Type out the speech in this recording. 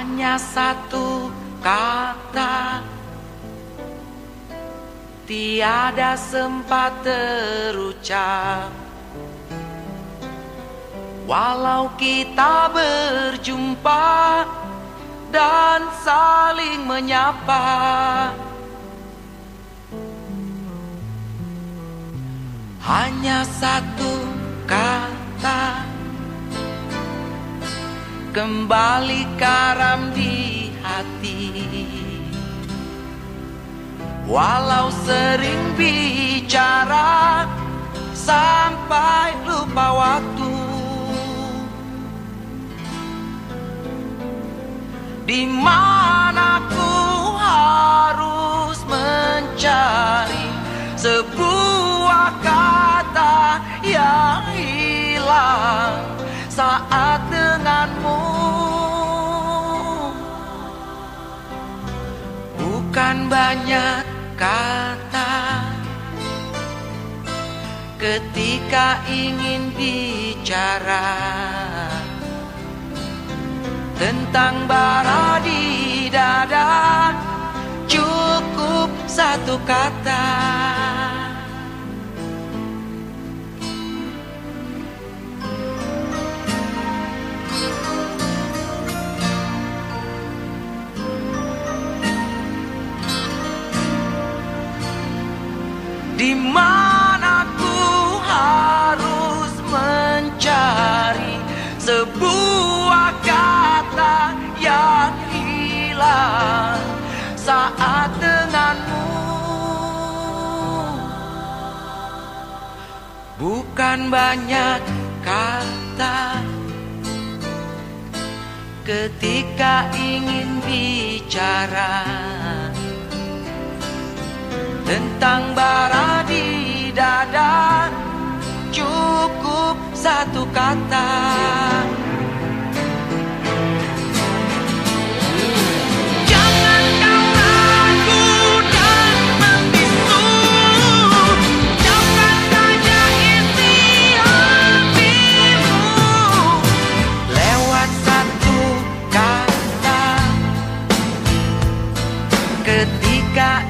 Hanya satu kata. Tiada sempat terucap. Walau kita berjumpa Dan saling menyapa. Hanya satu kata Kembali karam di hati. Walau sering bicara Sampai lupa waktu. Di mana ku harus mencari sebuah kata yang hilang saat Bukan banyak kata. Ketika ingin bicara tentang bara di dada cukup satu kata sebuah kata yang hilang saat denganmu. Bukan banyak kata. Ketika ingin bicara tentang bara di dada cukup satu kata Ketika